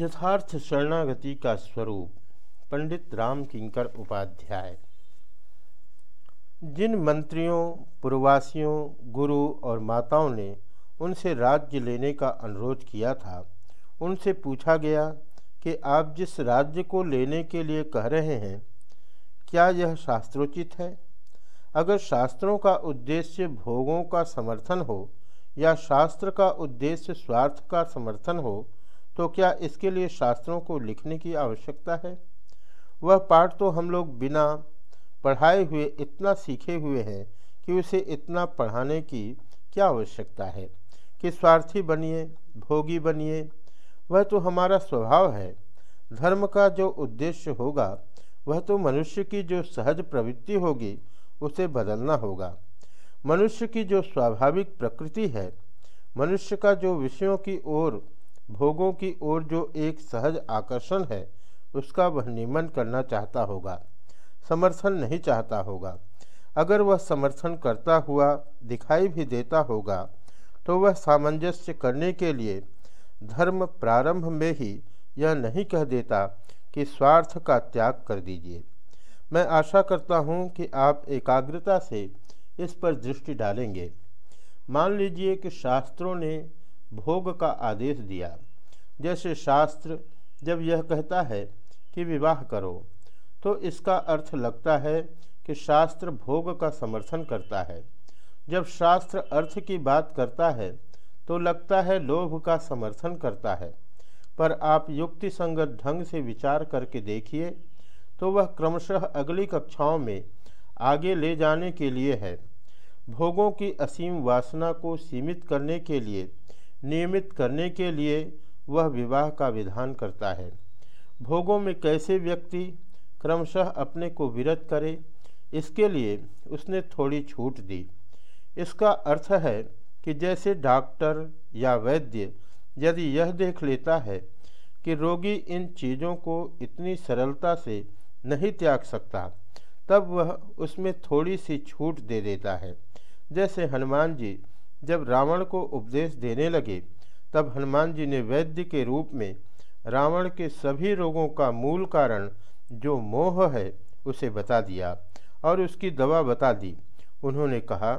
यथार्थ शरणागति का स्वरूप, पंडित राम किंकर उपाध्याय। जिन मंत्रियों, पूर्वासियों, गुरु और माताओं ने उनसे राज्य लेने का अनुरोध किया था, उनसे पूछा गया कि आप जिस राज्य को लेने के लिए कह रहे हैं, क्या यह शास्त्रोचित है? अगर शास्त्रों का उद्देश्य भोगों का समर्थन हो या शास्त्र का उद्देश्य स्वार्थ का समर्थन हो तो क्या इसके लिए शास्त्रों को लिखने की आवश्यकता है? वह पाठ तो हम लोग बिना पढ़ाए हुए इतना सीखे हुए हैं कि उसे इतना पढ़ाने की क्या आवश्यकता है? कि स्वार्थी बनिए, भोगी बनिए, वह तो हमारा स्वभाव है। धर्म का जो उद्देश्य होगा, वह तो मनुष्य की जो सहज प्रवृत्ति होगी, उसे बदलना होगा। मनुष्य की जो स्वाभाविक प्रकृति है, मनुष्य का जो विषयों की ओर भोगों की ओर जो एक सहज आकर्षण है, उसका वह नियमन करना चाहता होगा, समर्थन नहीं चाहता होगा। अगर वह समर्थन करता हुआ दिखाई भी देता होगा तो वह सामंजस्य करने के लिए धर्म प्रारंभ में ही यह नहीं कह देता कि स्वार्थ का त्याग कर दीजिए। मैं आशा करता हूँ कि आप एकाग्रता से इस पर दृष्टि डालेंगे। मान लीजिए कि शास्त्रों ने भोग का आदेश दिया। जैसे शास्त्र जब यह कहता है कि विवाह करो तो इसका अर्थ लगता है कि शास्त्र भोग का समर्थन करता है। जब शास्त्र अर्थ की बात करता है तो लगता है लोभ का समर्थन करता है। पर आप युक्ति संगत ढंग से विचार करके देखिए तो वह क्रमशः अगली कक्षाओं में आगे ले जाने के लिए है। भोगों की असीम वासना को सीमित करने के लिए नियमित करने के लिए वह विवाह का विधान करता है। भोगों में कैसे व्यक्ति क्रमशः अपने को विरत करे, इसके लिए उसने थोड़ी छूट दी। इसका अर्थ है कि जैसे डॉक्टर या वैद्य यदि यह देख लेता है कि रोगी इन चीज़ों को इतनी सरलता से नहीं त्याग सकता, तब वह उसमें थोड़ी सी छूट दे देता है। जैसे हनुमान जी जब रावण को उपदेश देने लगे, तब हनुमान जी ने वैद्य के रूप में रावण के सभी रोगों का मूल कारण जो मोह है, उसे बता दिया और उसकी दवा बता दी। उन्होंने कहा,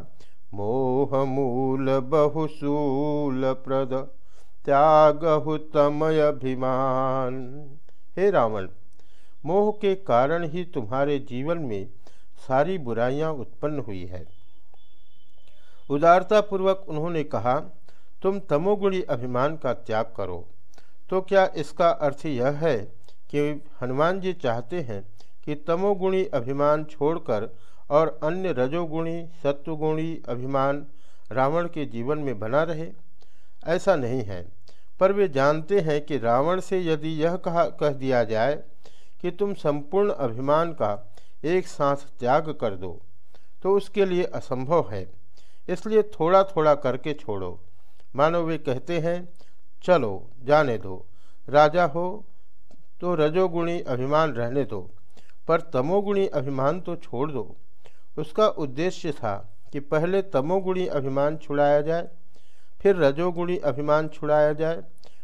मोह मूल बहुसूल प्रद, त्यागहु तमय अभिमान। हे रावण, मोह के कारण ही तुम्हारे जीवन में सारी बुराइयाँ उत्पन्न हुई है। उदारतापूर्वक उन्होंने कहा, तुम तमोगुणी अभिमान का त्याग करो। तो क्या इसका अर्थ यह है कि हनुमान जी चाहते हैं कि तमोगुणी अभिमान छोड़कर और अन्य रजोगुणी, सत्वगुणी अभिमान रावण के जीवन में बना रहे? ऐसा नहीं है, पर वे जानते हैं कि रावण से यदि यह कहा, कह दिया जाए कि तुम संपूर्ण अभिमान का एक साथ त्याग कर दो तो उसके लिए असंभव है। इसलिए थोड़ा थोड़ा करके छोड़ो। मानो वे कहते हैं, चलो, जाने दो। राजा हो तो रजोगुणी अभिमान रहने दो, पर तमोगुणी अभिमान तो छोड़ दो। उसका उद्देश्य था कि पहले तमोगुणी अभिमान छुड़ाया जाए, फिर रजोगुणी अभिमान छुड़ाया जाए,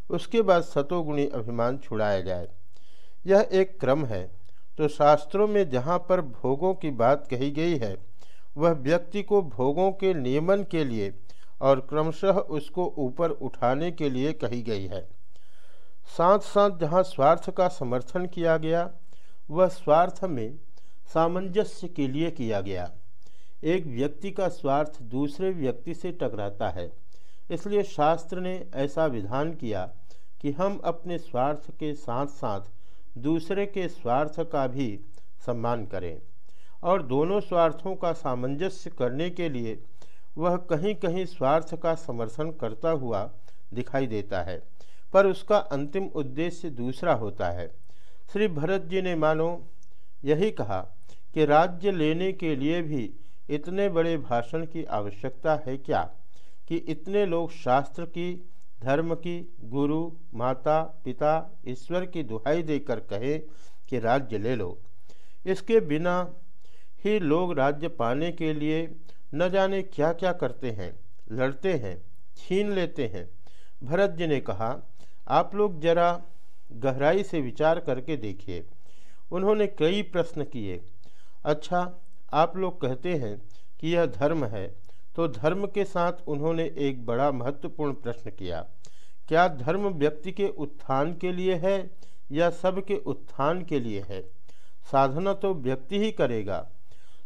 उसके बाद सतोगुणी अभिमान छुड़ाया जाए। यह एक क्रम है। तो शास्त्रों में जहाँ पर भोगों की बात कही गई है वह व्यक्ति को भोगों के नियमन के लिए और क्रमशः उसको ऊपर उठाने के लिए कही गई है। साथ साथ जहाँ स्वार्थ का समर्थन किया गया, वह स्वार्थ में सामंजस्य के लिए किया गया। एक व्यक्ति का स्वार्थ दूसरे व्यक्ति से टकराता है, इसलिए शास्त्र ने ऐसा विधान किया कि हम अपने स्वार्थ के साथ साथ दूसरे के स्वार्थ का भी सम्मान करें। और दोनों स्वार्थों का सामंजस्य करने के लिए वह कहीं कहीं स्वार्थ का समर्थन करता हुआ दिखाई देता है, पर उसका अंतिम उद्देश्य दूसरा होता है। श्री भरत जी ने मानो, यही कहा कि राज्य लेने के लिए भी इतने बड़े भाषण की आवश्यकता है क्या? कि इतने लोग शास्त्र की, धर्म की, गुरु, माता, पिता, ईश्वर की दुहाई देकर कहे कि राज्य ले लो। इसके बिना ही लोग राज्य पाने के लिए न जाने क्या क्या करते हैं, लड़ते हैं, छीन लेते हैं। भरत जी ने कहा, आप लोग जरा गहराई से विचार करके देखिए। उन्होंने कई प्रश्न किए। अच्छा आप लोग कहते हैं कि यह धर्म है तो धर्म के साथ उन्होंने एक बड़ा महत्वपूर्ण प्रश्न किया। क्या धर्म व्यक्ति के उत्थान के लिए है या सबके उत्थान के लिए है? साधना तो व्यक्ति ही करेगा।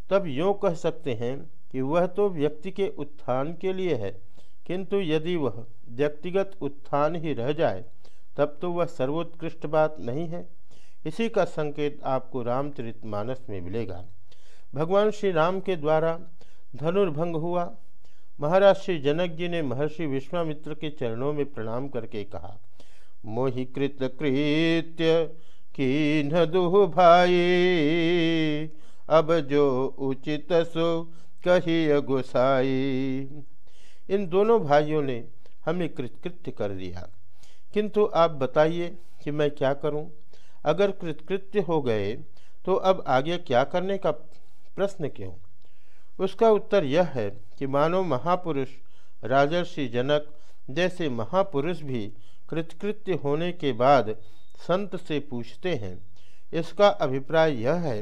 तब यूँ कह सकते हैं कि वह तो व्यक्ति के उत्थान के लिए है, किंतु यदि वह व्यक्तिगत उत्थान ही रह जाए, तब तो वह सर्वोत्कृष्ट बात नहीं है। इसी का संकेत आपको रामचरित मानस में मिलेगा। भगवान श्री राम के द्वारा धनुर्भंग हुआ। महाराज श्री जनक जी ने महर्षि विश्वामित्र के चरणों में प्रणाम करके कहा मोहि कृत कृत्य की न दुह भाई अब जो उचित सो कही गुसाई। इन दोनों भाइयों ने हमें कृतकृत्य कर दिया। किंतु आप बताइए कि मैं क्या करूँ? अगर कृतकृत्य हो गए तो अब आगे क्या करने का प्रश्न क्यों? उसका उत्तर यह है कि मानो महापुरुष, राजर्षि जनक जैसे महापुरुष भी कृतकृत्य होने के बाद संत से पूछते हैं। इसका अभिप्राय यह है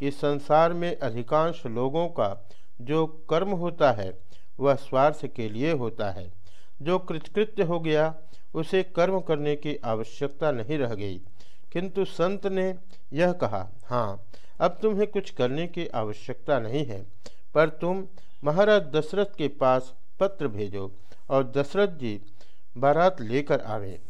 कि संसार में अधिकांश लोगों का जो कर्म होता है, वह स्वार्थ के लिए होता है। जो कृतकृत्य हो गया, उसे कर्म करने की आवश्यकता नहीं रह गई। किंतु संत ने यह कहा हाँ अब तुम्हें कुछ करने की आवश्यकता नहीं है, पर तुम महाराज दशरथ के पास पत्र भेजो और दशरथ जी बारात लेकर आवे।